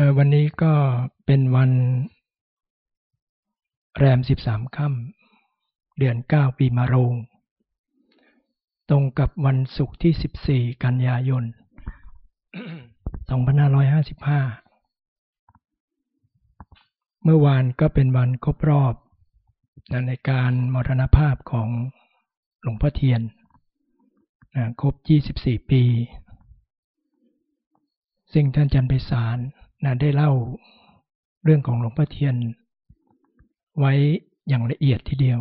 อวันนี้ก็เป็นวันแรมสิบสามค่ำเดือนเก้าปีมะโรง ตรงกับวันศุกร์ที่สิบสี่กันยายนสองพันห้าร้อยห้าสิบห้าเมื่อวานก็เป็นวันครบรอบ ในการมรณภาพของหลวงพ่อเทียน ครบ 24 ปีซึ่งท่านจันไปสาร นะได้เล่าเรื่องของหลวงพ่อเทียน ไว้อย่างละเอียดทีเดียว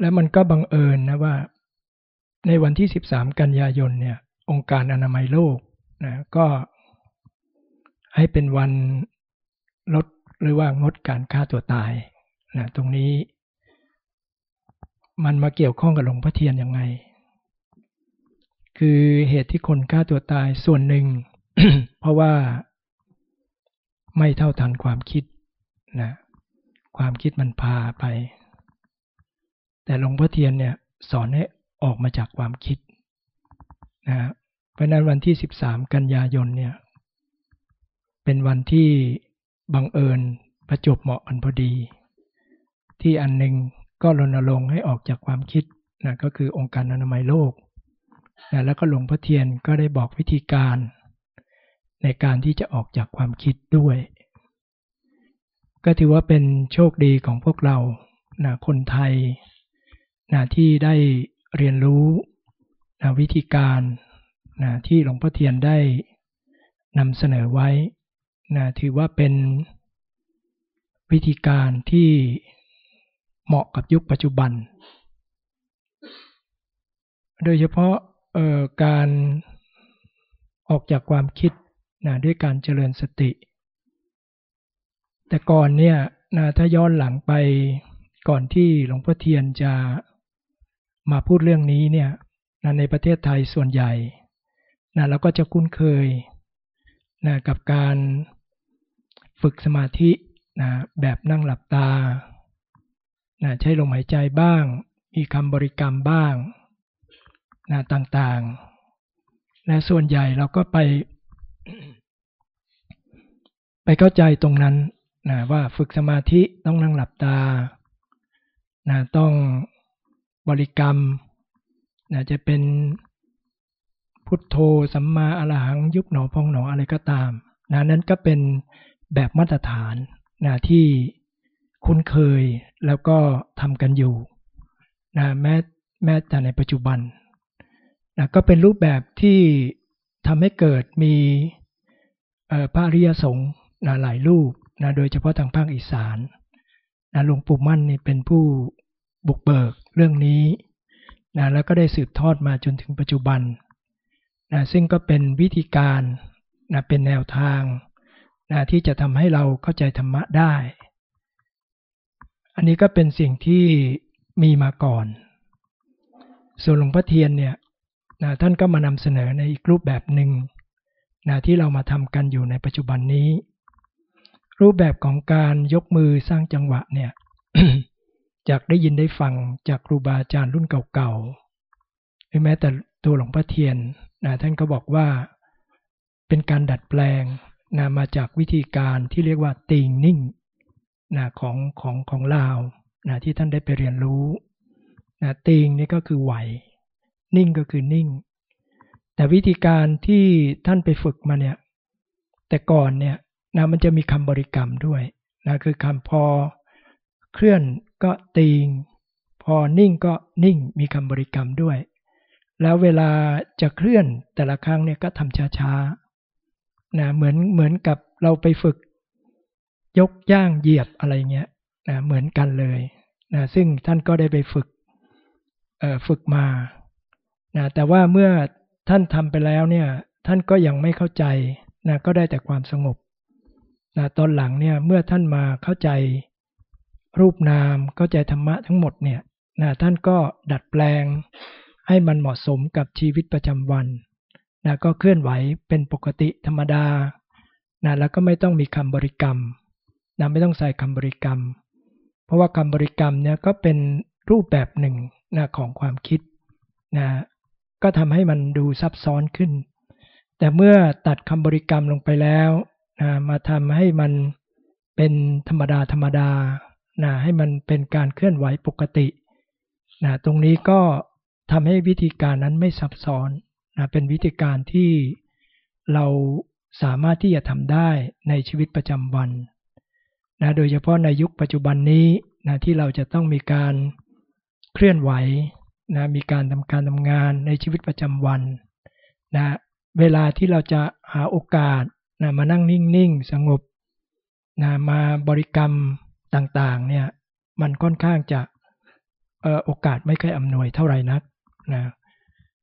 และมันก็บังเอิญนะว่า ในวันที่ 13 กันยายนเนี่ย องค์การอนามัยโลกนะก็ให้เป็นวันลดหรือว่างดการฆ่าตัวตายนะตรงนี้ มันมาเกี่ยวข้องกับหลวงพ่อเทียนยังไง คือเหตุที่คนฆ่าตัวตายส่วนหนึ่ง เพราะว่าไม่เท่าทันความคิดนะความคิดมันพาไป แต่หลวงพ่อเทียนเนี่ยสอนให้ออกมาจากความคิดนะเพราะนั้นวันที่ 13 กันยายนเนี่ยเป็นวันที่บังเอิญประจบเหมาะกันพอดี ที่อันหนึ่งก็รณรงค์ให้ออกจากความคิดนะก็คือองค์การอนามัยโลก นะแล้วก็หลวงพ่อเทียนก็ได้บอกวิธีการ ในการที่จะออกจากความคิดด้วย ก็ถือว่าเป็นโชคดีของพวกเรานะคนไทยนะที่ได้เรียนรู้นะวิธีการนะที่หลวงพ่อเทียนได้นำเสนอไว้นะถือว่าเป็นวิธีการที่เหมาะกับยุคปัจจุบัน โดยเฉพาะ การออกจากความคิดนะด้วยการเจริญสติ แต่ก่อนเนี่ยนะถ้าย้อนหลังไปก่อนที่หลวงพ่อเทียนจะมาพูดเรื่องนี้เนี่ยนะในประเทศไทยส่วนใหญ่นะเราก็จะคุ้นเคยนะกับการฝึกสมาธินะแบบนั่งหลับตานะใช้ลมหายใจบ้าง มีคำบริกรรมบ้าง นะต่างๆและส่วนใหญ่เราก็ไป ไปเข้าใจตรงนั้นนะว่าฝึกสมาธิต้องนั่งหลับตานะต้องบริกรรมนะจะเป็นพุทโธสัมมาอรหังยุบหนอพองหนออะไรก็ตามนะนั้นก็เป็นแบบมาตรฐานนะที่คุ้นเคยแล้วก็ทำกันอยู่นะแม้แม้แต่ในปัจจุบัน นะก็เป็นรูปแบบที่ทำให้เกิดมีพระริยสงฆ์นะหลายรูปนะโดยเฉพาะทางภาคอีสานนะหลวงปู่มั่นนี่เป็นผู้บุกเบิกเรื่องนี้นะแล้วก็ได้สืบทอดมาจนถึงปัจจุบันนะซึ่งก็เป็นวิธีการนะเป็นแนวทางนะที่จะทำให้เราเข้าใจธรรมะได้ อันนี้ก็เป็นสิ่งที่มีมาก่อน ส่วนหลวงพ่อเทียนเนี่ย นะท่านก็มานำเสนอในอีกรูปแบบหนึ่งนะที่เรามาทำกันอยู่ในปัจจุบันนี้ รูปแบบของการยกมือสร้างจังหวะเนี่ยจากได้ยินได้ฟังจากครูบาอาจารย์รุ่นเก่าๆหรือแม้แต่ตัวหลวงพ่อเทียนนะท่านก็บอกว่าเป็นการดัดแปลงนะมาจากวิธีการที่เรียกว่าติงนิ่งนะของของของลาวนะที่ท่านได้ไปเรียนรู้นะติงนี่ก็คือไหว นิ่งก็คือนิ่ง แต่วิธีการที่ท่านไปฝึกมาเนี่ย แต่ก่อนเนี่ยนะมันจะมีคำบริกรรมด้วยนะคือคำพอเคลื่อนก็ติงพอนิ่งก็นิ่งมีคำบริกรรมด้วย แล้วเวลาจะเคลื่อนแต่ละครั้งเนี่ยก็ทำช้าๆนะเหมือนเหมือนกับเราไปฝึกยกย่างเหยียบอะไรเงี้ยนะเหมือนกันเลยนะซึ่งท่านก็ได้ไปฝึกฝึกมา นะแต่ว่าเมื่อท่านทำไปแล้วเนี่ยท่านก็ยังไม่เข้าใจนะก็ได้แต่ความสงบนะตอนหลังเนี่ยเมื่อท่านมาเข้าใจรูปนามเข้าใจธรรมะทั้งหมดเนี่ยนะท่านก็ดัดแปลงให้มันเหมาะสมกับชีวิตประจำวันนะก็เคลื่อนไหวเป็นปกติธรรมดานะแล้วก็ไม่ต้องมีคำบริกรรมนะไม่ต้องใส่คำบริกรรม เพราะว่าคำบริกรรมเนี่ยก็เป็นรูปแบบหนึ่งนะของความคิดนะ ก็ทำให้มันดูซับซ้อนขึ้น แต่เมื่อตัดคำบริกรรมลงไปแล้วนะมาทำให้มันเป็นธรรมดาธรรมดานะให้มันเป็นการเคลื่อนไหวปกตินะตรงนี้ก็ทำให้วิธีการนั้นไม่ซับซ้อนนะเป็นวิธีการที่เราสามารถที่จะทำได้ในชีวิตประจำวันนะโดยเฉพาะในยุคปัจจุบันนี้นะที่เราจะต้องมีการเคลื่อนไหว นะมีการทำการทำงานในชีวิตประจำวันนะเวลาที่เราจะหาโอกาสนะมานั่งนิ่งๆ สงบนะมาบริกรรมต่างๆเนี่ยมันค่อนข้างจะโอกาสไม่ค่อยอำนวยเท่าไหร่นักนะ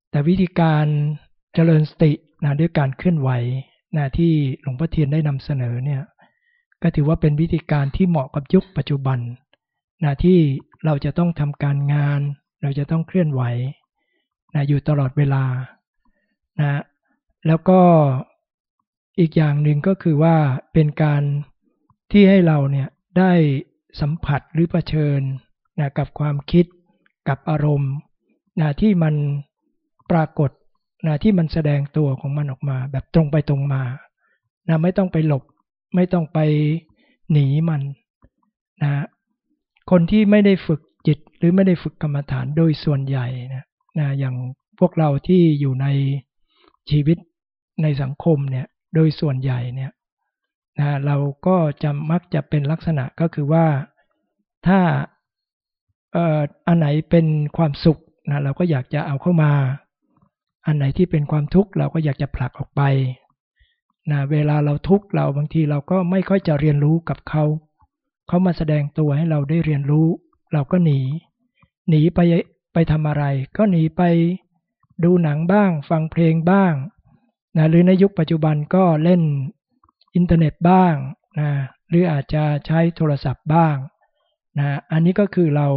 แต่วิธีการเจริญสตินะด้วยการเคลื่อนไหวนะที่หลวงพ่อเทียนได้นำเสนอเนี่ยก็ถือว่าเป็นวิธีการที่เหมาะกับยุคปัจจุบันนะที่เราจะต้องทำการงาน เราจะต้องเคลื่อนไหวนะอยู่ตลอดเวลานะแล้วก็อีกอย่างหนึ่งก็คือว่าเป็นการที่ให้เราเนี่ยได้สัมผัสหรือรเผชิญนะกับความคิดกับอารมณ์นะที่มันปรากฏนะที่มันแสดงตัวของมันออกมา แบบตรงไปตรงมานะไม่ต้องไปหลบ ไม่ต้องไปหนีมันนะคนที่ไม่ได้ฝึก จิตหรือไม่ได้ฝึกกรรมฐานโดยส่วนใหญ่นะนะอย่างพวกเราที่อยู่ในชีวิตในสังคมเนี่ยโดยส่วนใหญ่เนี่ยนะเราก็จะมักจะเป็นลักษณะก็คือว่าถ้าเอ่ออันไหนเป็นความสุขนะเราก็อยากจะเอาเข้ามา อันไหนที่เป็นความทุกข์เราก็อยากจะผลักออกไปนะเวลาเราทุกข์เราบางทีเราก็ไม่ค่อยจะเรียนรู้กับเขา เขามาแสดงตัวให้เราได้เรียนรู้ เราก็หนี หนีไปไปทำอะไร ก็หนีไปดูหนังบ้าง ฟังเพลงบ้างนะหรือในยุคปัจจุบันก็เล่นอินเทอร์เน็ตบ้างนะหรืออาจจะใช้โทรศัพท์บ้างนะอันนี้ก็คือเรา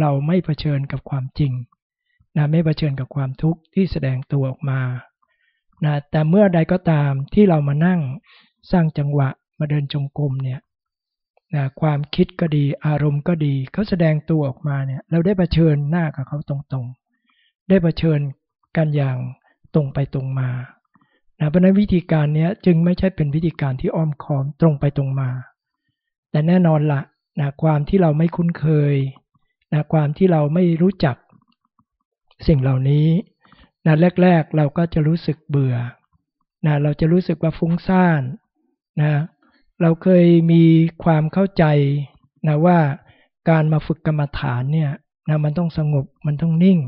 เราไม่เผชิญกับความจริงนะไม่เผชิญกับความทุกข์ที่แสดงตัวออกมานะแต่เมื่อใดก็ตามที่เรามานั่งสร้างจังหวะมาเดินจงกรมเนี่ย นะความคิดก็ดีอารมณ์ก็ดีเขาแสดงตัวออกมาเนี่ยเราได้เผชิญหน้ากับเขาตรงๆ ได้เผชิญกันอย่างตรงไปตรงมานะเพราะนั้นวิธีการนี้จึงไม่ใช่เป็นวิธีการที่อ้อมค้อมตรงไปตรงมา แต่แน่นอนละนะความที่เราไม่คุ้นเคยนะความที่เราไม่รู้จักสิ่งเหล่านี้นะแรก ๆเราก็จะรู้สึกเบื่อนะเราจะรู้สึกว่าฟุ้งซ่านนะ เราเคยมีความเข้าใจนะว่าการมาฝึกกรรมฐานเนี่ยนะมันต้องสงบมันต้องนิ่ง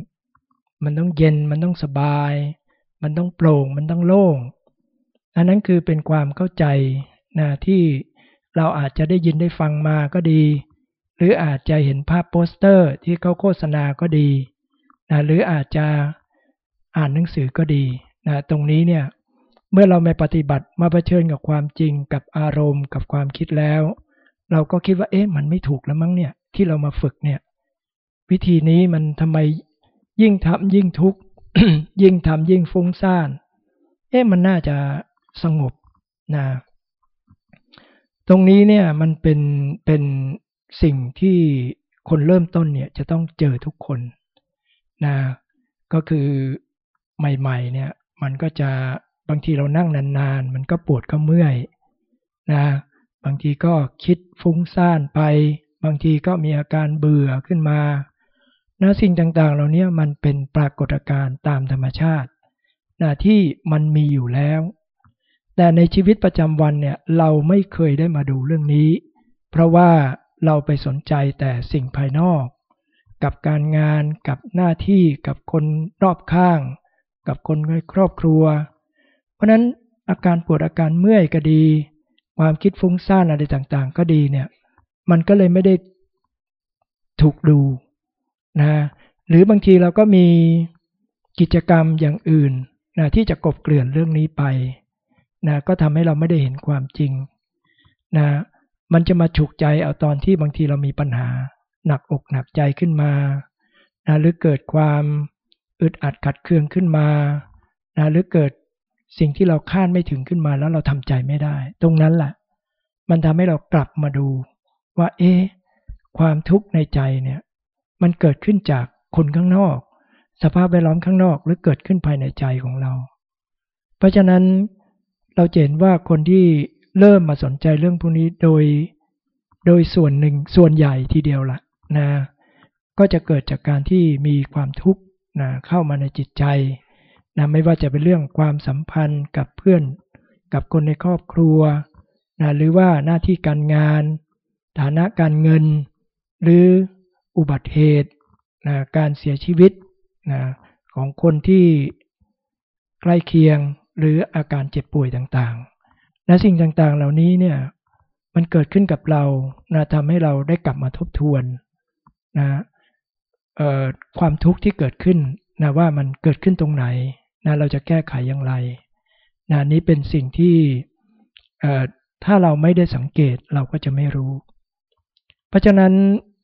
มันต้องเย็นมันต้องสบาย มันต้องโปร่งมันต้องโล่งอันนั้นคือเป็นความเข้าใจนะที่เราอาจจะได้ยินได้ฟังมาก็ดี หรืออาจจะเห็นภาพโปสเตอร์ที่เขาโฆษณาก็ดีนะหรืออาจจะอ่านหนังสือก็ดีนะตรงนี้เนี่ย เมื่อเราไม่ปฏิบัติมาเผชิญกับความจริงกับอารมณ์ กับความคิดแล้ว เราก็คิดว่าเอ๊ะมันไม่ถูกแล้วมั้งเนี่ยที่เรามาฝึกเนี่ย วิธีนี้มันทำไมยิ่งทำยิ่งทุกข์ยิ่งทำยิ่งฟุ้งซ่าน เอ๊ะมันน่าจะสงบนะตรงนี้เนี่ยมันเป็นเป็นสิ่งที่คนเริ่มต้นเนี่ยจะต้องเจอทุกคนนะก็คือใหม่ ๆ เนี่ยมันก็จะ บางทีเรานั่งนานๆ มันก็ปวดก็เมื่อยนะบางทีก็คิดฟุ้งซ่านไป บางทีก็มีอาการเบื่อขึ้นมานะสิ่งต่างๆ เหล่านี้มันเป็นปรากฏการณ์ตามธรรมชาตินะที่มันมีอยู่แล้ว แต่ในชีวิตประจำวันเนี่ยเราไม่เคยได้มาดูเรื่องนี้ เพราะว่าเราไปสนใจแต่สิ่งภายนอก กับการงานกับหน้าที่กับคนรอบข้าง กับคนในครอบครัว เพราะนั้นอาการปวดอาการเมื่อยก็ดี ความคิดฟุ้งซ่านอะไรต่างๆ ก็ดีเนี่ยมันก็เลยไม่ได้ถูกดูนะหรือบางทีเราก็มีกิจกรรมอย่างอื่นนะที่จะกบเกลื่อนเรื่องนี้ไปนะก็ทำให้เราไม่ได้เห็นความจริงนะมันจะมาฉุกใจเอาตอนที่บางทีเรามีปัญหา หนักอกหนักใจขึ้นมานะหรือเกิดความอึดอัดขัดเคืองขึ้นมานะหรือเกิด สิ่งที่เราคาดไม่ถึงขึ้นมาแล้วเราทำใจไม่ได้ ตรงนั้นแหละมันทำให้เรากลับมาดูว่า เอ๊ะความทุกข์ในใจเนี่ย มันเกิดขึ้นจากคนข้างนอก สภาพแวดล้อมข้างนอกหรือเกิดขึ้นภายในใจของเรา เพราะฉะนั้นเราเห็นว่าคนที่เริ่มมาสนใจเรื่องพวกนี้โดย โดยส่วนหนึ่งส่วนใหญ่ทีเดียวละนะ ก็จะเกิดจากการที่มีความทุกข์นะเข้ามาในจิตใจ นะไม่ว่าจะเป็นเรื่องความสัมพันธ์กับเพื่อน กับคนในครอบครัวนะหรือว่าหน้าที่การงาน ฐานะการเงิน หรืออุบัติเหตุนะการเสียชีวิตนะของคนที่ใกล้เคียงหรืออาการเจ็บป่วยต่างๆนะสิ่งต่างๆเหล่านี้เนี่ยมันเกิดขึ้นกับเรานะทำให้เราได้กลับมาทบทวนนะความทุกข์ที่เกิดขึ้นนะว่ามันเกิดขึ้นตรงไหน นะเราจะแก้ไขอย่างไรนะนี้เป็นสิ่งที่ถ้าเราไม่ได้สังเกตเราก็จะไม่รู้ เพราะฉะนั้น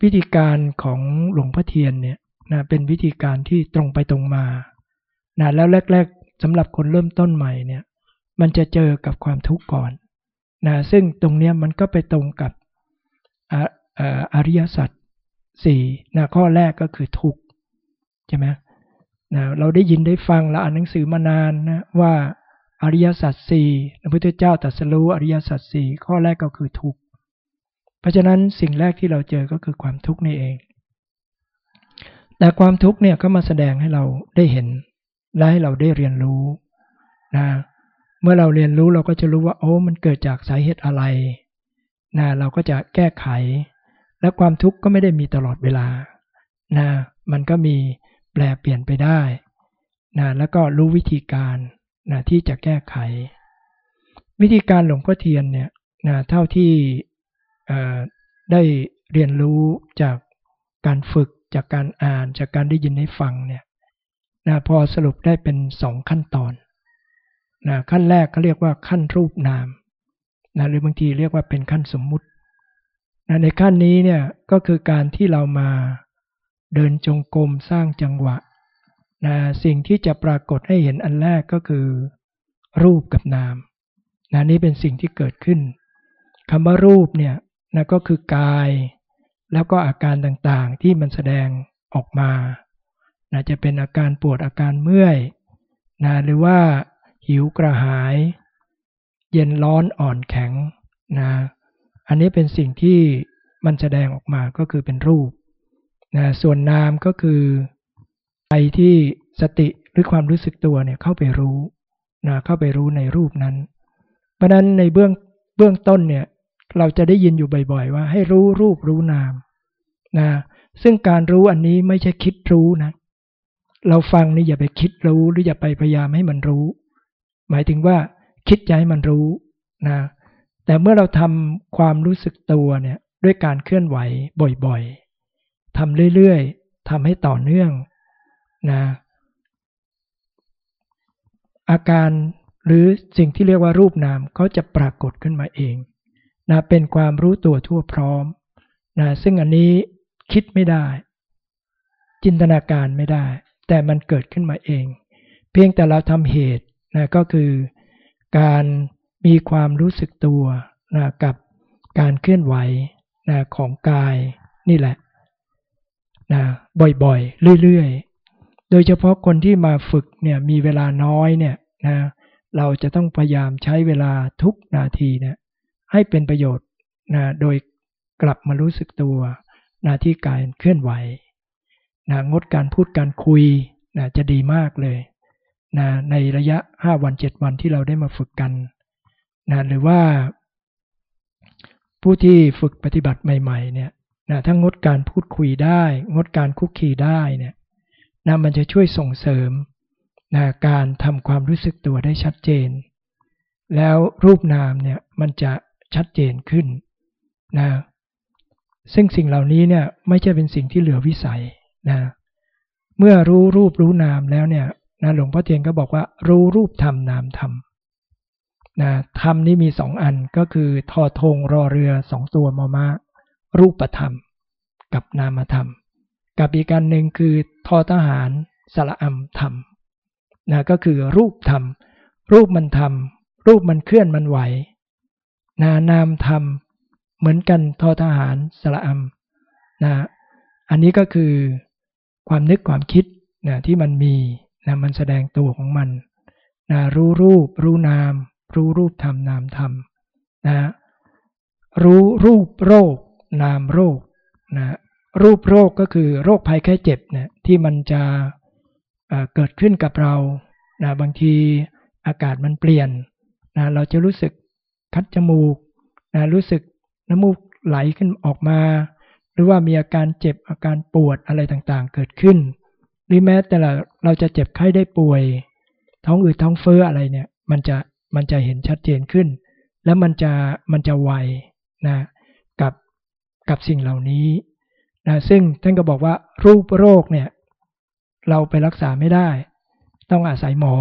วิธีการของหลวงพ่อเทียนเนี่ยนะเป็นวิธีการที่ตรงไปตรงมานะแล้วแรก ๆสำหรับคนเริ่มต้นใหม่เนี่ยมันจะเจอกับความทุกข์ก่อนนะซึ่งตรงนี้มันก็ไปตรงกับอริยสัจสี่นะข้อแรกก็คือทุกข์ใช่ไหม นะเราได้ยินได้ฟังและอ่านหนังสือมานานนะว่าอริยสัจสี่พระพุทธเจ้าตรัสรู้อริยสัจสี่ข้อแรกก็คือทุกข์เพราะฉะนั้นสิ่งแรกที่เราเจอก็คือความทุกข์นี่เอง แต่ความทุกข์เนี่ยก็มาแสดงให้เราได้เห็น และให้เราได้เรียนรู้นะเมื่อเราเรียนรู้เราก็จะรู้ว่าโอ้มันเกิดจากสาเหตุอะไรนะเราก็จะแก้ไข และความทุกข์ก็ไม่ได้มีตลอดเวลานะมันก็มี แปลเปลี่ยนไปได้นะแล้วก็รู้วิธีการนะที่จะแก้ไข วิธีการหลวงพ่อเทียนเนี่ยนะเท่าที่ได้เรียนรู้จากการฝึกจากการอ่านจากการได้ยินได้ฟังเนี่ยนะพอสรุปได้เป็นสองขั้นตอนนะขั้นแรกก็เรียกว่าขั้นรูปนามนะหรือบางทีเรียกว่าเป็นขั้นสมมุตินะในขั้นนี้เนี่ยก็คือการที่เรามา เดินจงกรมสร้างจังหวะนะสิ่งที่จะปรากฏให้เห็นอันแรกก็คือ รูปกับนามนะนี้เป็นสิ่งที่เกิดขึ้นคำว่ารูปเนี่ยนะก็คือกาย แล้วก็อาการต่างๆที่มันแสดงออกมานะจะเป็นอาการปวดอาการเมื่อยนะหรือว่าหิวกระหาย เย็นร้อนอ่อนแข็งนะอันนี้เป็นสิ่งที่มันแสดงออกมาก็คือเป็นรูป นะส่วนนามก็คือใจที่สติหรือความรู้สึกตัวเนี่ยเข้าไปรู้นะเข้าไปรู้ในรูปนั้น เพราะนั้นในเบื้องเบื้องต้นเนี่ยเราจะได้ยินอยู่บ่อยๆ ว่าให้รู้รูปรู้นามนะซึ่งการรู้อันนี้ไม่ใช่คิดรู้นะ เราฟังนี่อย่าไปคิดรู้หรืออย่าไปพยายามให้มันรู้ หมายถึงว่าคิดใจให้มันรู้นะแต่เมื่อเราทำความรู้สึกตัวเนี่ยด้วยการเคลื่อนไหวบ่อยๆ ทำเรื่อยๆทำให้ต่อเนื่องนะอาการหรือสิ่งที่เรียกว่ารูปนามเขาจะปรากฏขึ้นมาเองนะเป็นความรู้ตัวทั่วพร้อมนะซึ่งอันนี้คิดไม่ได้ จินตนาการไม่ได้ แต่มันเกิดขึ้นมาเอง เพียงแต่เราทำเหตุนะก็คือการมีความรู้สึกตัวนะกับการเคลื่อนไหวนะของกายนี่แหละ นะบ่อยๆ เรื่อยๆ โดยเฉพาะคนที่มาฝึกเนี่ยมีเวลาน้อยเนี่ยนะเราจะต้องพยายามใช้เวลาทุกนาทีเนี่ยให้เป็นประโยชน์นะโดยกลับมารู้สึกตัวนะที่การเคลื่อนไหวนะงดการพูดการคุยนะจะดีมากเลยนะในระยะ 5 วัน 7 วันที่เราได้มาฝึกกันนะหรือว่าผู้ที่ฝึกปฏิบัติใหม่ ๆ เนี่ย นะถ้างดการพูดคุยได้ งดการคุกคีได้เนี่ยนะมันจะช่วยส่งเสริมนะการทำความรู้สึกตัวได้ชัดเจน แล้วรูปนามเนี่ยมันจะชัดเจนขึ้นนะซึ่งสิ่งเหล่านี้เนี่ยไม่ใช่เป็นสิ่งที่เหลือวิสัยนะเมื่อรู้รูปรู้นามแล้วเนี่ยนะหลวงพ่อเทียนก็บอกว่ารู้รูปธรรมนามธรรมนะธรรมนี้มีสองอันก็คือทอทงรอเรือสองตัวมามา รูปธรรม กับนามธรรม กับอีกการหนึ่งคือทอทหารสระอัมธรรมนะก็คือรูปธรรม รูปมันธรรมรูปมันเคลื่อนมันไหว นานามธรรม เหมือนกันทอทหารสระอัมนะอันนี้ก็คือความนึกความคิดนะที่มันมีนะมันแสดงตัวของมันนะรู้รูป รู้นาม รู้รูปธรรมนามธรรมนะรู้รูปโรค นามโรคนะรูปโรคก็คือโรคภัยแค่เจ็บเนี่ยที่มันจะเกิดขึ้นกับเรานะบางทีอากาศมันเปลี่ยนนะเราจะรู้สึกคัดจมูกนะรู้สึกน้ำมูกไหลขึ้นออกมา หรือว่ามีอาการเจ็บอาการปวดอะไรต่างๆ เกิดขึ้น หรือแม้แต่เราจะเจ็บไข้ได้ป่วย ท้องอืดท้องเฟ้ออะไรเนี่ย มันจะมันจะเห็นชัดเจนขึ้น แล้วมันจะมันจะไวนะ กับสิ่งเหล่านี้นะซึ่งท่านก็บอกว่ารูปโรคเนี่ยเราไปรักษาไม่ได้ ต้องอาศัยหมอ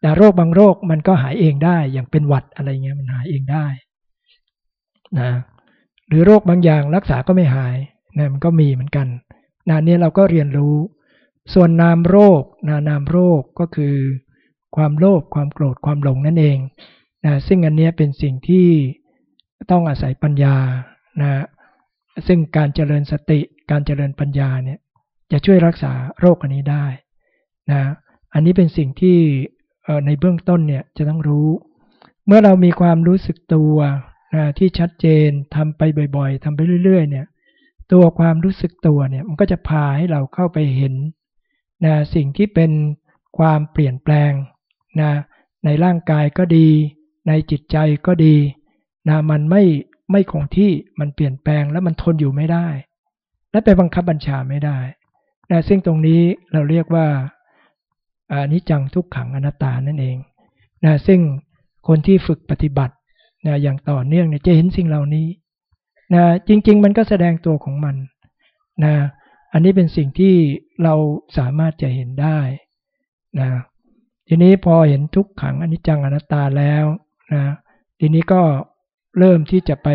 แต่โรคบางโรคมันก็หายเองได้อย่างเป็นหวัดอะไรเงี้ยมันหายเองได้นะหรือโรคบางอย่างรักษาก็ไม่หายนะมันก็มีเหมือนกันนะนี่เราก็เรียนรู้ ส่วนนามโรคนะนามโรคก็คือ ความโลภความโกรธความหลงนั่นเองนะซึ่งอันนี้เป็นสิ่งที่ต้องอาศัยปัญญานะ ซึ่งการเจริญสติการเจริญปัญญาเนี่ยจะช่วยรักษาโรคอันนี้ได้นะอันนี้เป็นสิ่งที่ในเบื้องต้นเนี่ยจะต้องรู้ เมื่อเรามีความรู้สึกตัวนะที่ชัดเจนทำไปบ่อยๆทำไปเรื่อย ๆ เนี่ย ตัวความรู้สึกตัวเนี่ยมันก็จะพาให้เราเข้าไปเห็นนะสิ่งที่เป็นความเปลี่ยนแปลงนะในร่างกายก็ดี ในจิตใจก็ดีนะมันไม่ ไม่คงที่มันเปลี่ยนแปลงแล้วมันทนอยู่ไม่ได้ และไปบังคับบัญชาไม่ได้นะซึ่งตรงนี้เราเรียกว่าอานิจจังทุกขังอนัตตานั่นเองนะซึ่งคนที่ฝึกปฏิบัตินะอย่างต่อเนื่องเนี่ยจะเห็นสิ่งเหล่านี้นะจริง ๆ มันก็แสดงตัวของมันนะอันนี้เป็นสิ่งที่เราสามารถจะเห็นได้นะทีนี้พอเห็นทุกขังอนิจจังอนัตตาแล้วนะทีนี้ก็ เริ่มที่จะไป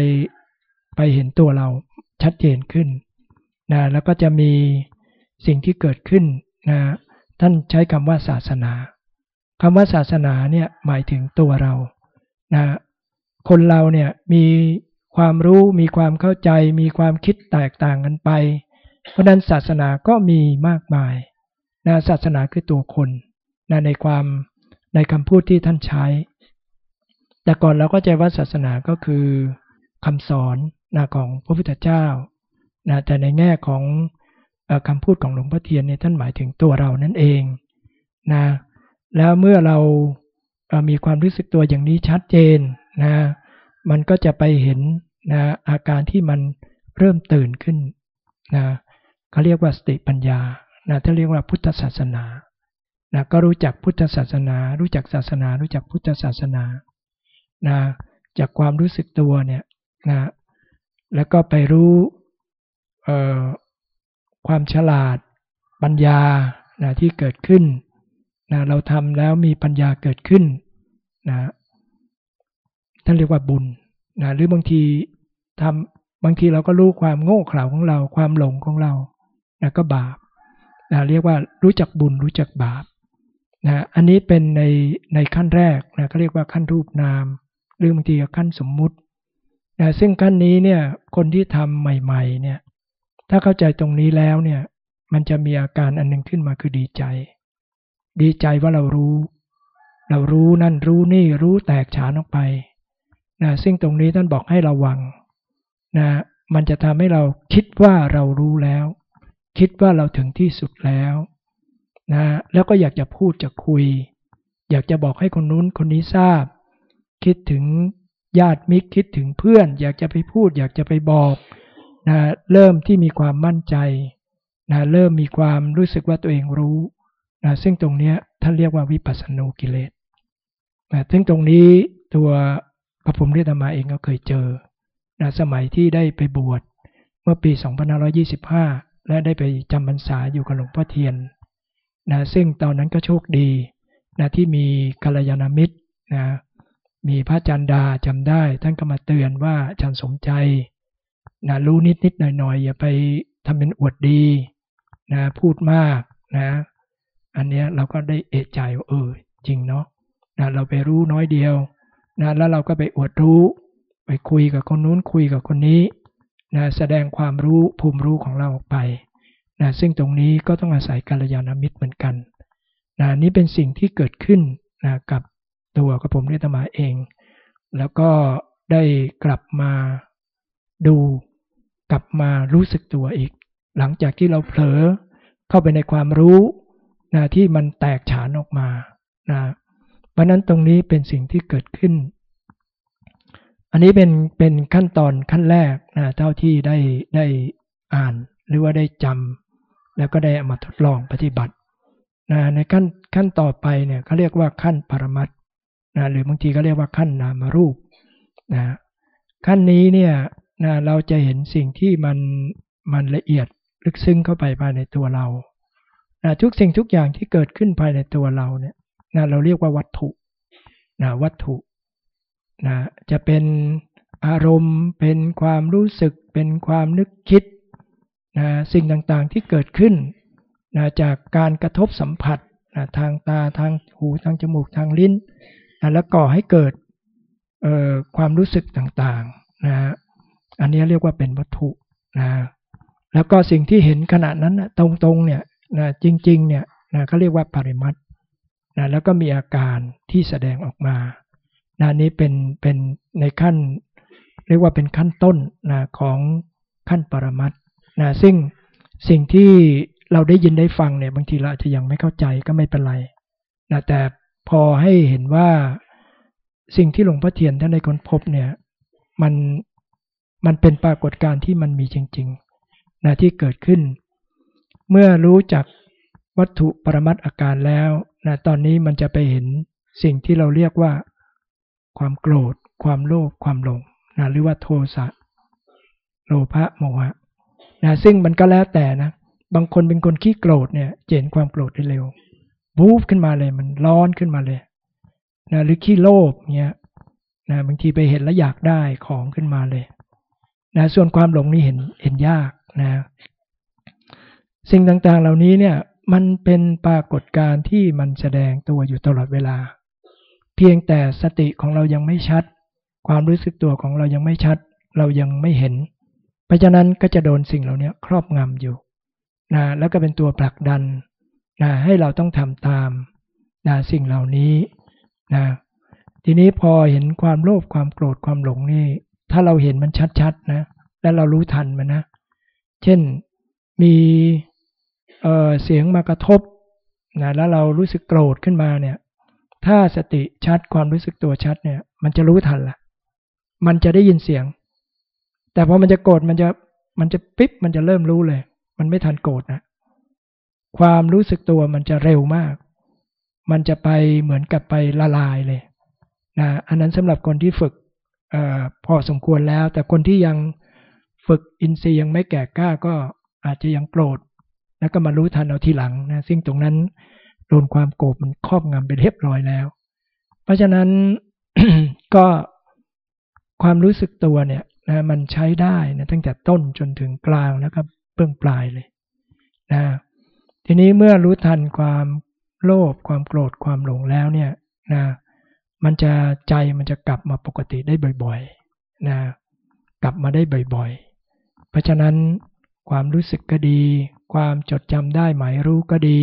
ไปเห็นตัวเราชัดเจนขึ้นนะแล้วก็จะมีสิ่งที่เกิดขึ้นนะท่านใช้คำว่าศาสนาคำว่าศาสนาเนี่ยหมายถึงตัวเรานะคนเราเนี่ยมีความรู้มีความเข้าใจ มีความคิดแตกต่างกันไป เพราะนั้นศาสนาก็มีมากมายนะศาสนาคือตัวคนนะในความในคำพูดที่ท่านใช้ แต่ก่อนเราก็ใจว่าศาสนาก็คือคำสอนนะของพระพุทธเจ้านะแต่ในแง่ของคำพูดของหลวงพ่อเทียนเนี่ยท่านหมายถึงตัวเรานั่นเองนะแล้วเมื่อเรามีความรู้สึกตัวอย่างนี้ชัดเจนนะมันก็จะไปเห็นนะอาการที่มันเริ่มตื่นขึ้นนะเขาเรียกว่าสติปัญญานะถ้าเรียกว่าพุทธศาสนานะก็รู้จักพุทธศาสนา รู้จักศาสนา รู้จักพุทธศาสนา นะจากความรู้สึกตัวเนี่ยนะแล้วก็ไปรู้ความฉลาดปัญญานะที่เกิดขึ้นนะเราทำแล้วมีปัญญาเกิดขึ้นนะท่านเรียกว่าบุญนะหรือบางทีทำบางทีเราก็รู้ความโง่เขลาของเรา ความหลงของเรานะก็บาปนะเรียกว่ารู้จักบุญรู้จักบาปนะอันนี้เป็นในในขั้นแรกนะก็เรียกว่าขั้นรูปนาม หรือบางทีขั้นสมมุตินะซึ่งขั้นนี้เนี่ยคนที่ทำใหม่ ๆ เนี่ย ถ้าเข้าใจตรงนี้แล้วเนี่ย มันจะมีอาการอันนึงขึ้นมาคือดีใจ ดีใจว่าเรารู้ เรารู้นั่นรู้นี่รู้แตกฉานออกไปนะซึ่งตรงนี้ท่านบอกให้ระวังนะมันจะทำให้เราคิดว่าเรารู้แล้ว คิดว่าเราถึงที่สุดแล้วนะแล้วก็อยากจะพูดจะคุย อยากจะบอกให้คนนู้นคนนี้ทราบ คิดถึงญาติมิตรคิดถึงเพื่อน อยากจะไปพูด อยากจะไปบอกนะเริ่มที่มีความมั่นใจนะเริ่มมีความรู้สึกว่าตัวเองรู้นะซึ่งตรงนี้ท่านเรียกว่าวิปัสสนูกิเลสนะซึ่งตรงนี้ตัวพระพุทธเจ้ามาเองก็เคยเจอนะสมัยที่ได้ไปบวชเมื่อปี 2525 และได้ไปจำพรรษาอยู่กับหลวงพ่อเทียนนะซึ่งตอนนั้นก็โชคดีนะที่มีกัลยาณมิตรนะ มีพระจันดาจำได้ ท่านก็มาเตือนว่าฉันสมใจนะรู้นิดนิดหน่อยหน่อยอย่าไปทำเป็นอวดดีนะพูดมากนะ อันนี้เราก็ได้เอะใจว่าเออจริงเนาะนะเราไปรู้น้อยเดียวนะแล้วเราก็ไปอวดรู้ ไปคุยกับคนนู้นคุยกับคนนี้นะแสดงความรู้ภูมิรู้ของเราออกไปนะซึ่งตรงนี้ก็ต้องอาศัยกัลยาณมิตรเหมือนกันนะนี่เป็นสิ่งที่เกิดขึ้นนะกับ ตัวกับผมเรตมาเอง แล้วก็ได้กลับมาดูกลับมารู้สึกตัวอีก หลังจากที่เราเผลอเข้าไปในความรู้นะที่มันแตกฉานออกมานะเพราะนั้นตรงนี้เป็นสิ่งที่เกิดขึ้น อันนี้เป็นเป็นขั้นตอนขั้นแรกนะเท่าที่ได้ได้อ่านหรือว่าได้จำแล้วก็ได้อามาทดลองปฏิบัตินะในขั้นขั้นต่อไปเนี่ยเขาเรียกว่าขั้นปรมัต นะหรือบางทีก็เรียกว่าขั้นนามรูปนะขั้นนี้เนี่ยนะเราจะเห็นสิ่งที่มันมันละเอียดลึกซึ้งเข้าไปภายในตัวเรานะทุกสิ่งทุกอย่างที่เกิดขึ้นภายในตัวเราเนี่ยนะเราเรียกว่าวัตถุนะวัตถุนะจะเป็นอารมณ์เป็นความรู้สึกเป็นความนึกคิดนะสิ่งต่างๆที่เกิดขึ้นนะจากการกระทบสัมผัสนะทางตาทางหูทางจมูกทางลิ้น นะแล้วก่อให้เกิดความรู้สึกต่างๆนะอันนี้เรียกว่าเป็นวัตถุนะแล้วก็สิ่งที่เห็นขณะนั้นนะตรงๆเนี่ยนะจริงๆเนี่ยนะเขาเรียกว่าปริมัตนะแล้วก็มีอาการที่แสดงออกมานะนี้เป็นเป็นในขั้น เรียกว่าเป็นขั้นต้นนะของขั้นปรมัตนะซึ่งสิ่งที่เราได้ยินได้ฟังเนี่ยบางทีเราอาจจะยังไม่เข้าใจก็ไม่เป็นไรนะแต่ พอให้เห็นว่าสิ่งที่หลวงพ่อเทียนท่านได้ค้นพบเนี่ยมันมันเป็นปรากฏการณ์ที่มันมีจริงๆนะที่เกิดขึ้น เมื่อรู้จักวัตถุปรมัตอาการแล้วนะตอนนี้มันจะไปเห็นสิ่งที่เราเรียกว่า ความโกรธ ความโลภความหลงนะหรือว่าโทสะโลภะโมหะนะซึ่งมันก็แล้วแต่นะบางคนเป็นคนขี้โกรธเนี่ยเจนความโกรธได้เร็ว บูฟขึ้นมาเลย มันร้อนขึ้นมาเลยนะหรือขี้โลภเนี่ยนะบางทีไปเห็นแล้วอยากได้ของขึ้นมาเลยนะส่วนความหลงนี่เห็นเห็นยากนะสิ่งต่างๆเหล่านี้เนี่ยมันเป็นปรากฏการณ์ที่มันแสดงตัวอยู่ตลอดเวลา เพียงแต่สติของเรายังไม่ชัด ความรู้สึกตัวของเรายังไม่ชัด เรายังไม่เห็น เพราะฉะนั้นก็จะโดนสิ่งเหล่านี้ครอบงำอยู่นะแล้วก็เป็นตัวผลักดัน นะให้เราต้องทำตามนะสิ่งเหล่านี้นะทีนี้พอเห็นความโลภความโกรธความหลงนี่ ถ้าเราเห็นมันชัดๆนะแล้วเรารู้ทันมันนะ เช่นมีเเสียงมากระทบนะแล้วเรารู้สึกโกรธขึ้นมาเนี่ย ถ้าสติชัดความรู้สึกตัวชัดเนี่ย มันจะรู้ทันละมันจะได้ยินเสียง แต่พอมันจะโกรธมันจะมันจะปิ๊บมันจะเริ่มรู้เลย มันไม่ทันโกรธนะ ความรู้สึกตัวมันจะเร็วมาก มันจะไปเหมือนกับไปละลายเลยนะอันนั้นสำหรับคนที่ฝึกอพอสมควรแล้ว แต่คนที่ยังฝึกอินทรีย์ยังไม่แก่กล้าก็อาจจะยังโกรธแล้วก็มารู้ทันเอาทีหลังนะซึ่งตรงนั้นโดนความโกรธมันครอบงำไปเรียบร้อยแล้ว เพราะฉะนั้นก็ความรู้สึกตัวเนี่ยนะมันใช้ได้นะตั้งแต่ต้นจนถึงกลางแล้วก็เบื้องปลายเลยนะ ทีนี้เมื่อรู้ทันความโลภความโกรธความหลงแล้วเนี่ยนะมันจะใจมันจะกลับมาปกติได้บ่อยๆนะกลับมาได้บ่อยๆ เพราะฉะนั้นความรู้สึกก็ดี ความจดจำได้หมายรู้ก็ดี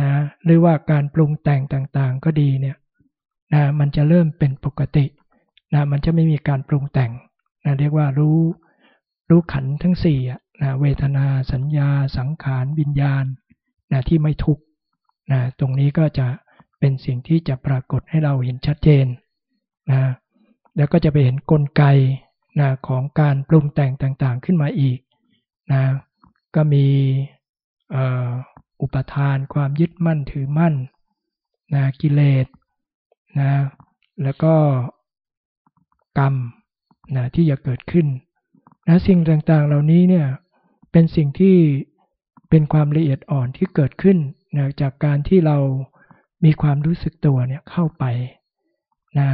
นะหรือว่าการปรุงแต่งต่างๆก็ดีเนี่ยนะมันจะเริ่มเป็นปกตินะมันจะไม่มีการปรุงแต่งนะเรียกว่ารู้รู้ขันทั้งสี่อะ นะเวทนาสัญญาสังขารวิญญาณนะที่ไม่ทุกนะตรงนี้ก็จะเป็นสิ่งที่จะปรากฏให้เราเห็นชัดเจนนะแล้วก็จะไปเห็นนกลไกนะของการปรุงแต่งต่างๆขึ้นมาอีกนะก็มีอุปทานความยึดมั่นถือมั่นนะกิเลสนะแล้วก็กรรมนะที่จะเกิดขึ้นนะสิ่งต่างๆเหล่านี้เนี่ย เป็นสิ่งที่เป็นความละเอียดอ่อนที่เกิดขึ้นนะจากการที่เรามีความรู้สึกตัวเนี่ยเข้าไปนะ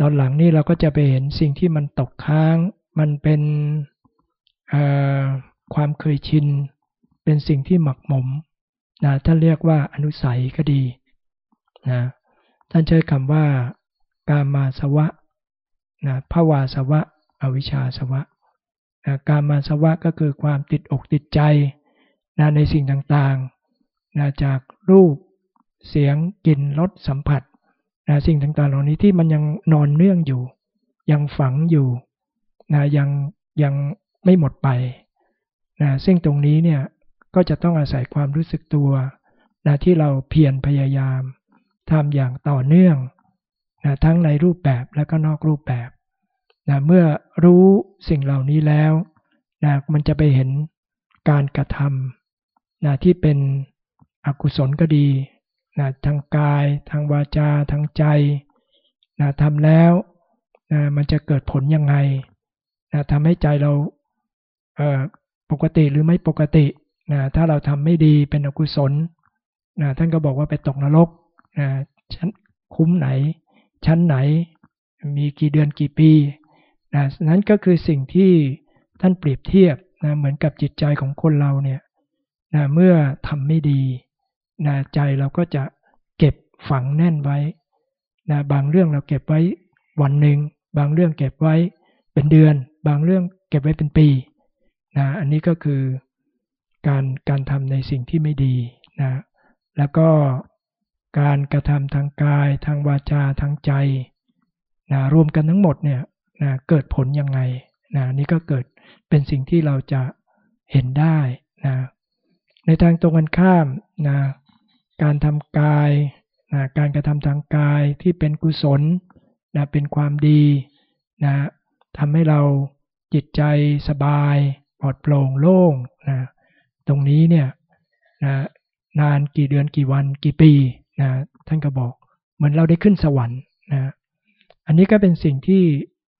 ตอนหลังนี่เราก็จะไปเห็นสิ่งที่มันตกค้าง มันเป็นความเคยชิน เป็นสิ่งที่หมักหมมนะท่านเรียกว่าอนุสัยก็ดีนะท่านใช้คำว่า กามาสวะนะภาวาสวะ อวิชชาสวะ นะการมาสวะก็คือความติดอกติดใจนะในสิ่งต่างๆนะจากรูปเสียงกลิ่นรสสัมผัสนะสิ่งต่างๆ เหล่านี้ที่มันยังนอนเนื่องอยู่ ยังฝังอยู่นะยังยังไม่หมดไปนะซึ่งตรงนี้เนี่ยก็จะต้องอาศัยความรู้สึกตัวนะที่เราเพียรพยายามทำอย่างต่อเนื่องนะทั้งในรูปแบบและก็นอกรูปแบบ นะเมื่อรู้สิ่งเหล่านี้แล้วนะมันจะไปเห็นการกระทำนะที่เป็นอกุศลก็ดีนะทางกาย ทางวาจา ทางใจนะทำแล้วนะมันจะเกิดผลยังไงนะทำให้ใจเราเปกติหรือไม่ปกตินะถ้าเราทำไม่ดีเป็นอกุศลนะท่านก็บอกว่าไปตกนรกนะชั้นคุ้มไหน ชั้นไหน มีกี่เดือนกี่ปี นะนั้นก็คือสิ่งที่ท่านเปรียบเทียบนะเหมือนกับจิตใจของคนเราเนี่ยนะเมื่อทำไม่ดีนะใจเราก็จะเก็บฝังแน่นไว้นะบางเรื่องเราเก็บไว้วันหนึ่งบางเรื่องเก็บไว้เป็นเดือน บางเรื่องเก็บไว้เป็นปีนะอันนี้ก็คือการการทำในสิ่งที่ไม่ดีนะแล้วก็การกระทำทางกาย ทางวาจาทางใจนะรวมกันทั้งหมดเนี่ย นะเกิดผลยังไงนะนี่ก็เกิดเป็นสิ่งที่เราจะเห็นได้นะในทางตรงกันข้ามนะการทำกายนะการกระทำทางกายที่เป็นกุศลนะเป็นความดีนะทำให้เราจิตใจสบายปลอดโปร่งโล่งนะตรงนี้เนี่ยนะนานกี่เดือนกี่วันกี่ปีนะท่านก็บอกเหมือนเราได้ขึ้นสวรรค์นะอันนี้ก็เป็นสิ่งที่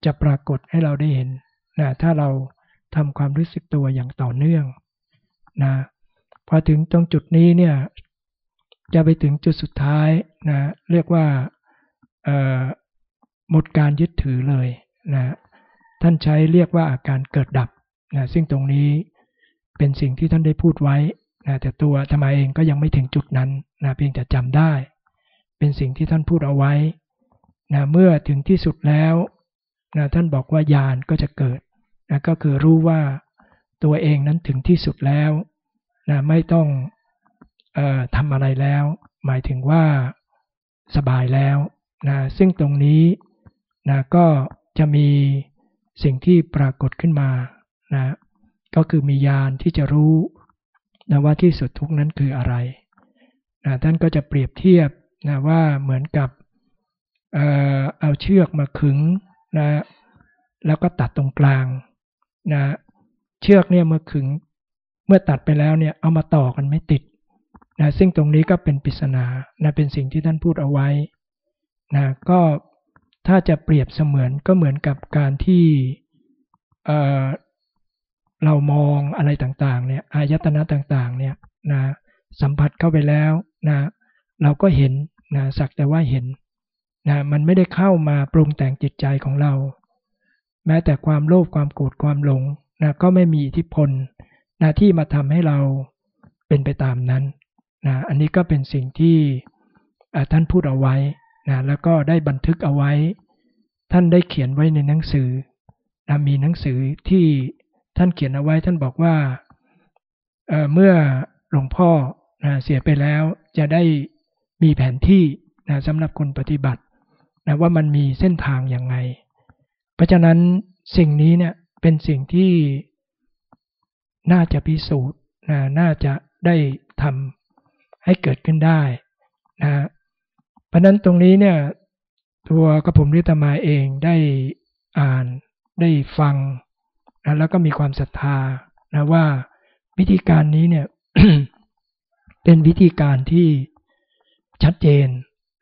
จะปรากฏให้เราได้เห็นนะถ้าเราทำความรู้สึกตัวอย่างต่อเนื่องนะพอถึงตรงจุดนี้เนี่ยจะไปถึงจุดสุดท้ายนะเรียกว่าหมดการยึดถือเลยนะท่านใช้เรียกว่าอาการเกิดดับนะซึ่งตรงนี้เป็นสิ่งที่ท่านได้พูดไว้นะแต่ตัวธรรมาเองก็ยังไม่ถึงจุดนั้นนะเพียงแต่จำได้ เป็นสิ่งที่ท่านพูดเอาไว้นะเมื่อถึงที่สุดแล้ว นะท่านบอกว่าญาณก็จะเกิดนะก็คือรู้ว่าตัวเองนั้นถึงที่สุดแล้วนะไม่ต้องออทำอะไรแล้ว หมายถึงว่าสบายแล้วนะซึ่งตรงนี้นะก็จะมีสิ่งที่ปรากฏขึ้นมานะก็คือมีญาณที่จะรู้นะว่าที่สุดทุกนั้นคืออะไรนะท่านก็จะเปรียบเทียบนะว่าเหมือนกับเออเอาเชือกมาขึง นะแล้วก็ตัดตรงกลางนะเชือกเนี่ยเมื่อขึงเมื่อตัดไปแล้วเนี่ยเอามาต่อกันไม่ติดนะซึ่งตรงนี้ก็เป็นปริศนานะเป็นสิ่งที่ท่านพูดเอาไว้นะก็ถ้าจะเปรียบเสมือนก็เหมือนกับการที่เเรามองอะไรต่างๆเนี่ยอายตนะต่างๆเนี่ยนะสัมผัสเข้าไปแล้วนะเราก็เห็นนะสักแต่ว่าเห็น นะมันไม่ได้เข้ามาปรุงแต่งจิตใจของเรา แม้แต่ความโลภความโกรธความหลงนะก็ไม่มีอิทธิพลนะที่มาทำให้เราเป็นไปตามนั้นนะอันนี้ก็เป็นสิ่งที่ท่านพูดเอาไว้นะแล้วก็ได้บันทึกเอาไว้ ท่านได้เขียนไว้ในหนังสือนะมีหนังสือที่ท่านเขียนเอาไว้ท่านบอกว่าเเมื่อหลวงพ่อนะเสียไปแล้วจะได้มีแผนที่นะสำหรับคนปฏิบัติ นะว่ามันมีเส้นทางอย่างไง เพราะฉะนั้นสิ่งนี้เนี่ยเป็นสิ่งที่น่าจะพิสูจน์นะน่าจะได้ทำให้เกิดขึ้นได้นะเพราะนั้นตรงนี้เนี่ยตัวกระผมริตมาเองได้อ่านได้ฟังนะแล้วก็มีความศรัทธานะว่าวิธีการนี้เนี่ยเป็นวิธีการที่ชัดเจน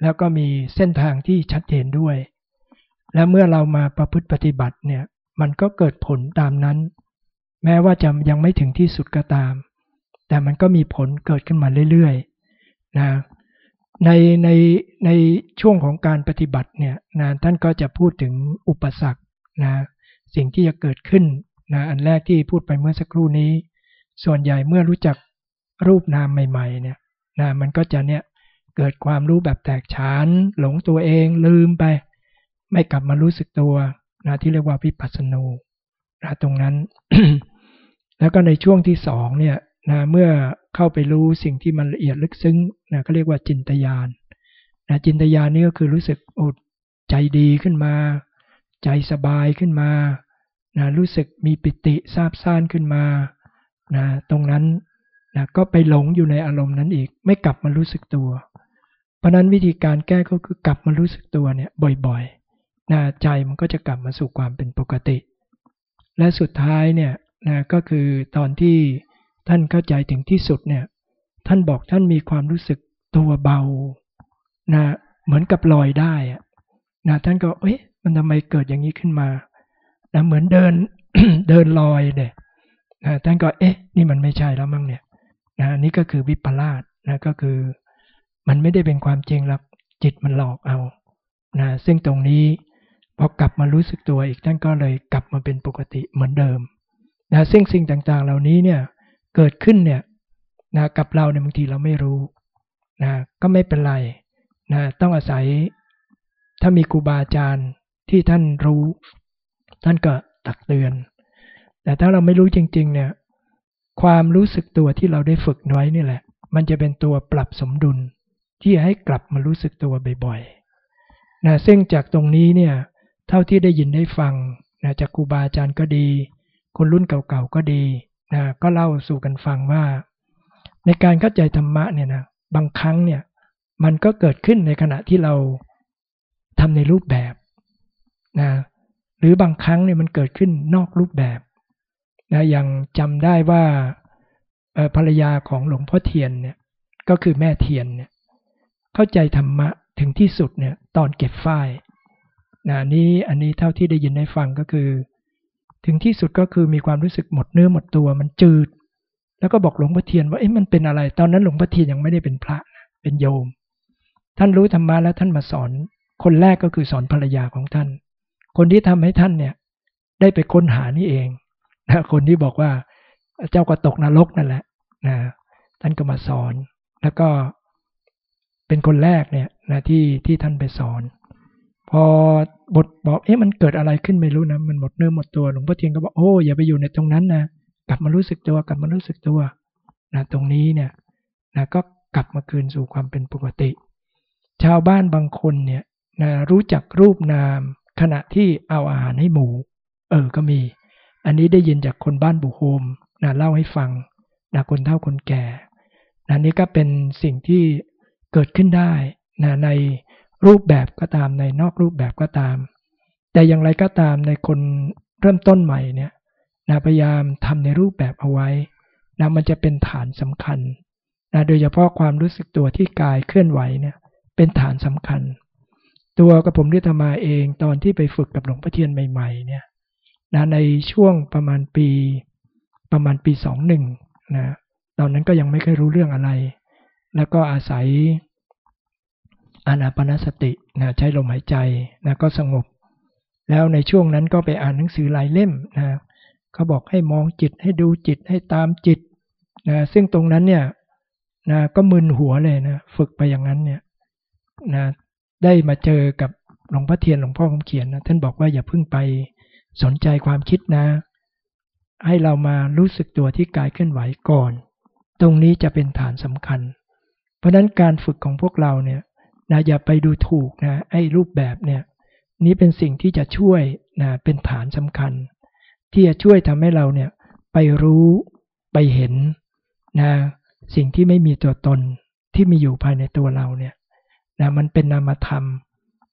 แล้วก็มีเส้นทางที่ชัดเจนด้วย และเมื่อเรามาประพฤติปฏิบัติเนี่ยมันก็เกิดผลตามนั้น แม้ว่าจะยังไม่ถึงที่สุดก็ตาม แต่มันก็มีผลเกิดขึ้นมาเรื่อยๆนะในในในช่วงของการปฏิบัติเนี่ยนะท่านก็จะพูดถึงอุปสรรคนะสิ่งที่จะเกิดขึ้นนะอันแรกที่พูดไปเมื่อสักครู่นี้ ส่วนใหญ่เมื่อรู้จักรูปนามใหม่ๆเนี่ยนะมันก็จะเนี่ย เกิดความรู้แบบแตกฉาน หลงตัวเองลืมไป ไม่กลับมารู้สึกตัวนะที่เรียกว่าวิปัสสนูนะตรงนั้น แล้วก็ในช่วงที่สองเนี่ยนะเมื่อเข้าไปรู้สิ่งที่มันละเอียดลึกซึ้งนะก็เรียกว่าจินตยานนะจินตยานนี่ก็คือรู้สึกอดใจดีขึ้นมา ใจสบายขึ้นมานะรู้สึกมีปิติซาบซ่านขึ้นมานะตรงนั้นนะก็ไปหลงอยู่ในอารมณ์นั้นอีก ไม่กลับมารู้สึกตัว เพราะนั้นวิธีการแก้ก็คือกลับมารู้สึกตัวเนี่ยบ่อยๆนะใจมันก็จะกลับมาสู่ความเป็นปกติ และสุดท้ายเนี่ยนะก็คือตอนที่ท่านเข้าใจถึงที่สุดเนี่ยท่านบอกท่านมีความรู้สึกตัวเบานะเหมือนกับลอยได้นะท่านก็เอ๊ะมันทำไมเกิดอย่างนี้ขึ้นมานะเหมือนเดินเดินลอยเนี่ยนะท่านก็เอ๊ะนี่มันไม่ใช่แล้วมั้งเนี่ยนะนี่ก็คือวิปลาสนะก็คือ มันไม่ได้เป็นความจริงหรอกจิตมันหลอกเอานะซึ่งตรงนี้พอกลับมารู้สึกตัวอีกท่านก็เลยกลับมาเป็นปกติเหมือนเดิมนะซึ่งสิ่งต่างๆ เหล่านี้เนี่ยเกิดขึ้นเนี่ยนะกับเราเนี่ยบางทีเราไม่รู้นะก็ไม่เป็นไรนะต้องอาศัยถ้ามีครูบาอาจารย์ที่ท่านรู้ ท่านก็ตักเตือน แต่ถ้าเราไม่รู้จริง ๆ เนี่ย ความรู้สึกตัวที่เราได้ฝึกน้อยนี่แหละ มันจะเป็นตัวปรับสมดุล ที่ให้กลับมารู้สึกตัวบ่อยๆนะซึ่งจากตรงนี้เนี่ยเท่าที่ได้ยินได้ฟังนะจากครูบาอาจารย์ก็ดี คนรุ่นเก่าๆก็ดีนะก็เล่าสู่กันฟังว่า ในการเข้าใจธรรมะเนี่ยนะบางครั้งเนี่ยมันก็เกิดขึ้นในขณะที่เราทำในรูปแบบนะหรือบางครั้งเนี่ยมันเกิดขึ้นนอกรูปแบบนะอย่างจำได้ว่าภรรยาของหลวงพ่อเทียนเนี่ยก็คือแม่เทียนเนี่ย เข้าใจธรรมะถึงที่สุดเนี่ยตอนเก็บฝ้ายนะนี้อันนี้เท่าที่ได้ยินได้ฟังก็คือ ถึงที่สุดก็คือมีความรู้สึกหมดเนื้อหมดตัวมันจืด แล้วก็บอกหลวงพ่อเทียนว่าเอ๊ะมันเป็นอะไร ตอนนั้นหลวงพ่อเทียนยังไม่ได้เป็นพระเป็นโยม ท่านรู้ธรรมะแล้วท่านมาสอน คนแรกก็คือสอนภรรยาของท่าน คนที่ทำให้ท่านเนี่ยได้ไปค้นหานี่เองนะคนที่บอกว่าเจ้าก็ตกนรกนั่นแหละนะท่านก็มาสอนแล้วก็ เป็นคนแรกเนี่ยนะที่ที่ท่านไปสอน พอบทบอกเอ๊ะมันเกิดอะไรขึ้นไม่รู้นะมันหมดเนื้อหมดตัวหลวงพ่อเทียนก็บอกโอ้อย่าไปอยู่ในตรงนั้นนะกลับมารู้สึกตัวกลับมารู้สึกตัวนะตรงนี้เนี่ยนะก็กลับมาคืนสู่ความเป็นปกติ ชาวบ้านบางคนเนี่ยนะรู้จักรูปนามขณะที่เอาอาหารให้หมู เออก็มี อันนี้ได้ยินจากคนบ้านบุโฮมนะเล่าให้ฟังนะคนเฒ่าคนแก่นะนี่ก็เป็นสิ่งที่ เกิดขึ้นได้นะในรูปแบบก็ตามในนอกรูปแบบก็ตาม แต่อย่างไรก็ตามในคนเริ่มต้นใหม่เนี่ยนะพยายามทำในรูปแบบเอาไว้นะมันจะเป็นฐานสำคัญนะโดยเฉพาะความรู้สึกตัวที่กายเคลื่อนไหวเนี่ยเป็นฐานสำคัญ ตัวกับผมที่ทำมาเองตอนที่ไปฝึกกับหลวงพ่อเทียนใหม่ ๆ เนี่ยนะในช่วงประมาณปีประมาณปีสองหนึ่งนะตอนนั้นก็ยังไม่เคยรู้เรื่องอะไร แล้วก็อาศัยอานาปนสตินะใช้ลมหายใจนะก็สงบ แล้วในช่วงนั้นก็ไปอ่านหนังสือหลายเล่มนะเขาบอกให้มองจิตให้ดูจิตให้ตามจิตนะซึ่งตรงนั้นเนี่ยนะก็มึนหัวเลยนะฝึกไปอย่างนั้นเนี่ยนะได้มาเจอกับหลวงพ่อเทียนหลวงพ่อคำเขียนนะท่านบอกว่าอย่าเพิ่งไปสนใจความคิดนะ ให้เรามารู้สึกตัวที่กายเคลื่อนไหวก่อน ตรงนี้จะเป็นฐานสำคัญ เพราะนั้นการฝึกของพวกเราเนี่ยนะอย่าไปดูถูกนะไอ้รูปแบบเนี่ยนี้เป็นสิ่งที่จะช่วยนะเป็นฐานสำคัญ ที่จะช่วยทำให้เราเนี่ยไปรู้ไปเห็นนะสิ่งที่ไม่มีตัวตนที่มีอยู่ภายในตัวเราเนี่ยนะมันเป็นนามธรรม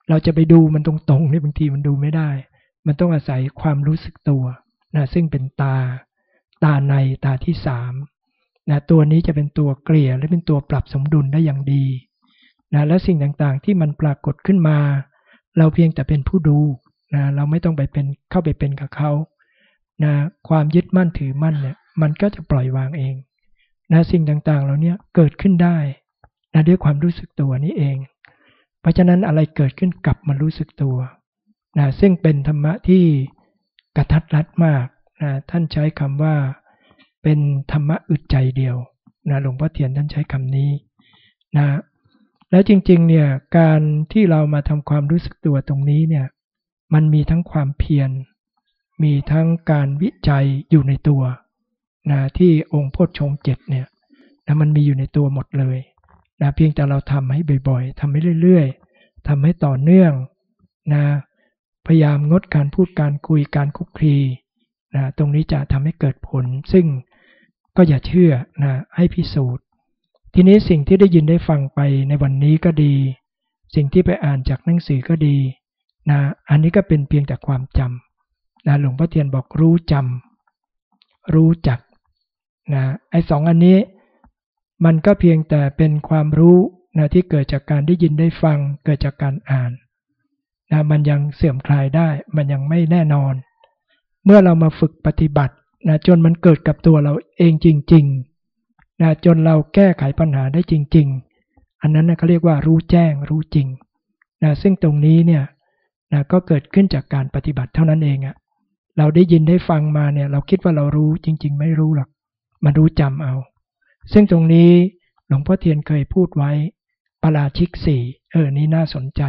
เราจะไปดูมันตรงๆนี่บางทีมันดูไม่ได้ มันต้องอาศัยความรู้สึกตัวนะซึ่งเป็นตา ตาในตาที่สาม นะตัวนี้จะเป็นตัวเกลี่ยและเป็นตัวปรับสมดุลได้อย่างดีนะและสิ่งต่างๆที่มันปรากฏขึ้นมา เราเพียงแต่เป็นผู้ดูนะเราไม่ต้องไปเป็นเข้าไปเป็นกับเขานะความยึดมั่นถือมั่นเนี่ยมันก็จะปล่อยวางเองนะสิ่งต่างๆเหล่านี้เกิดขึ้นได้นะด้วยความรู้สึกตัวนี้เอง เพราะฉะนั้นอะไรเกิดขึ้นกลับมารู้สึกตัวนะซึ่งเป็นธรรมะที่กระทัดรัดมากนะท่านใช้คำว่า เป็นธรรมะอึดใจเดียวนะหลวงพ่อเทียนท่านใช้คำนี้นะแล้วจริงๆเนี่ยการที่เรามาทำความรู้สึกตัวตรงนี้เนี่ยมันมีทั้งความเพียร มีทั้งการวิจัยอยู่ในตัวนะที่องค์โพชฌงเจ็ดเนี่ยนะมันมีอยู่ในตัวหมดเลยนะเพียงแต่เราทำให้บ่อยๆทำให้เรื่อยๆทำให้ต่อเนื่องนะพยายามงดการพูดการคุยการคุกคีนะตรงนี้จะทำให้เกิดผล ซึ่ง ก็อย่าเชื่อนะให้พิสูจน์ ทีนี้สิ่งที่ได้ยินได้ฟังไปในวันนี้ก็ดี สิ่งที่ไปอ่านจากหนังสือก็ดีนะอันนี้ก็เป็นเพียงแต่ความจำนะหลวงพ่อเทียนบอกรู้จำรู้จักนะไอ้สองอันนี้มันก็เพียงแต่เป็นความรู้นะที่เกิดจากการได้ยินได้ฟังเกิดจากการอ่านนะมันยังเสื่อมคลายได้ มันยังไม่แน่นอน เมื่อเรามาฝึกปฏิบัติ นะจนมันเกิดกับตัวเราเองจริงๆนะจนเราแก้ไขปัญหาได้จริง ๆ อันนั้นนะเขาเรียกว่ารู้แจ้งรู้จริงนะซึ่งตรงนี้เนี่ยนะก็เกิดขึ้นจากการปฏิบัติเท่านั้นเองอะเราได้ยินได้ฟังมาเนี่ยเราคิดว่าเรารู้จริง ๆ ไม่รู้หรอกมันรู้จำเอา ซึ่งตรงนี้หลวงพ่อเทียนเคยพูดไว้ปราชิกสี่เออนี่น่าสนใจ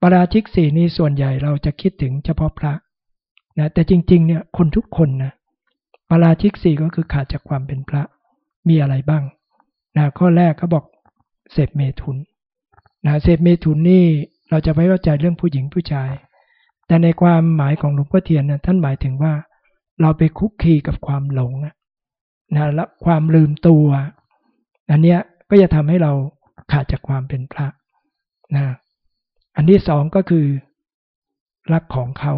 ปราชิกสี่นี้ส่วนใหญ่เราจะคิดถึงเฉพาะพระนะแต่จริง ๆ เนี่ยคนทุกคนนะ ปราชิกสี่ก็คือขาดจากความเป็นพระมีอะไรบ้างนะข้อแรกเขาบอกเสพเมถุนนะเสพเมถุนนี่เราจะไม่เข้าใจเรื่องผู้หญิงผู้ชาย แต่ในความหมายของหลวงพ่อเทียนนะท่านหมายถึงว่า เราไปคุกคีกับความหลงนะและความลืมตัวอันเนี้ยก็จะทำให้เราขาดจากความเป็นพระนะอันที่สองก็คือรักของเขา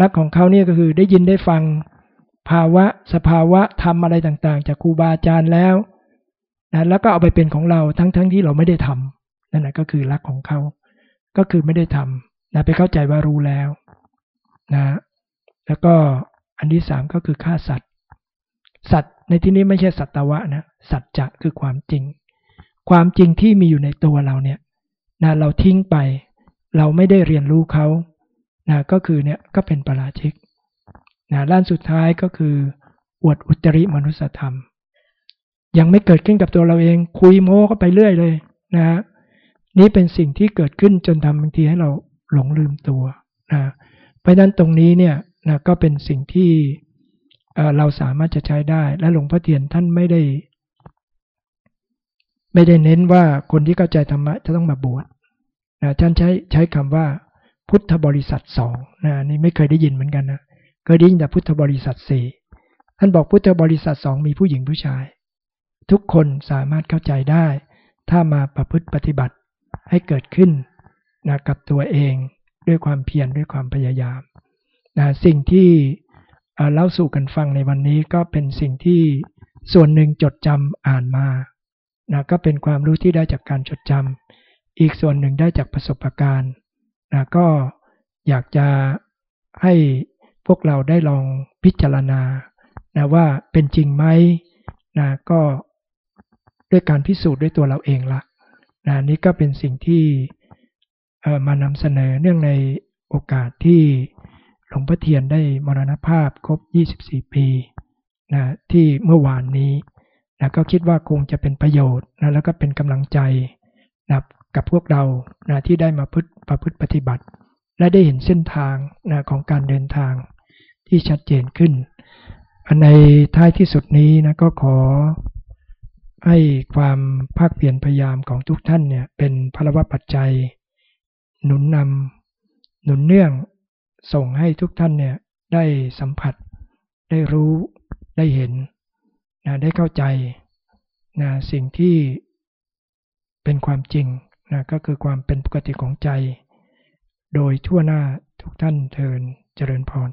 รักของเขาเนี่ยก็คือได้ยินได้ฟัง ภาวะสภาวะทำอะไรต่างๆ จากครูบาอาจารย์แล้วนะแล้วก็เอาไปเป็นของเราทั้งๆทที่เราไม่ได้ทำนั่นแหละก็คือรักของเขา ก็คือไม่ได้ทำนะไปเข้าใจว่ารู้แล้วนะแล้วก็อันที่สามก็คือฆ่าสัตว์ สัตว์ในที่นี้ไม่ใช่สัตวะนะสัจจะคือความจริง ความจริงที่มีอยู่ในตัวเราเนี่ยนะเราทิ้งไป เราไม่ได้เรียนรู้เขานะก็คือเนี่ยก็เป็นปราชิก นะด้านสุดท้ายก็คือ อวดอุตริมนุสธรรม ยังไม่เกิดขึ้นกับตัวเราเองคุยโม้ก็ไปเรื่อยเลยนะ นี่เป็นสิ่งที่เกิดขึ้นจนทำบางทีให้เราหลงลืมตัวนะเพราะนั้นตรงนี้เนี่ยนะก็เป็นสิ่งที่เราสามารถจะใช้ได้ และหลวงพ่อเทียนท่านไม่ได้ ไม่ได้เน้นว่าคนที่เข้าใจธรรมะจะต้องมาบวชนะท่านใช้ใช้คำว่าพุทธบริษัทสองนะนี่ไม่เคยได้ยินเหมือนกันนะ เคยได้ยินแต่พุทธบริษัทสี่ท่านบอกพุทธบริษัทสองมีผู้หญิงผู้ชาย ทุกคนสามารถเข้าใจได้ ถ้ามาประพฤติปฏิบัติให้เกิดขึ้นนะกับตัวเองด้วยความเพียรด้วยความพยายามนะสิ่งที่เล่าสู่กันฟังในวันนี้ก็เป็นสิ่งที่ส่วนหนึ่งจดจำอ่านมานะก็เป็นความรู้ที่ได้จากการจดจำอีกส่วนหนึ่งได้จากประสบการณ์นะก็อยากจะให้ พวกเราได้ลองพิจารณานะว่าเป็นจริงไหมนะก็ด้วยการพิสูจน์ด้วยตัวเราเองละนะนี่ก็เป็นสิ่งที่มานำเสนอเนื่องในโอกาสที่หลวงพ่อเทียนได้มรณภาพครบ 24 ปีนะที่เมื่อวานนี้นะก็คิดว่าคงจะเป็นประโยชน์นะแล้วก็เป็นกำลังใจนะกับพวกเรานะที่ได้มาพฤติประพฤติปฏิบัติ และได้เห็นเส้นทางนะของการเดินทาง ที่ชัดเจนขึ้นอันในท้ายที่สุดนี้นะก็ขอให้ความภาคเปลี่ยนพยายามของทุกท่านเนี่ยเป็นพลวะปัจจัย หนุนนำหนุนเนื่องส่งให้ทุกท่านเนี่ยได้สัมผัส ได้รู้ได้เห็นนะได้เข้าใจนะสิ่งที่เป็นความจริงนะก็คือความเป็นปกติของใจ โดยทั่วหน้าทุกท่านเทินเจริญพร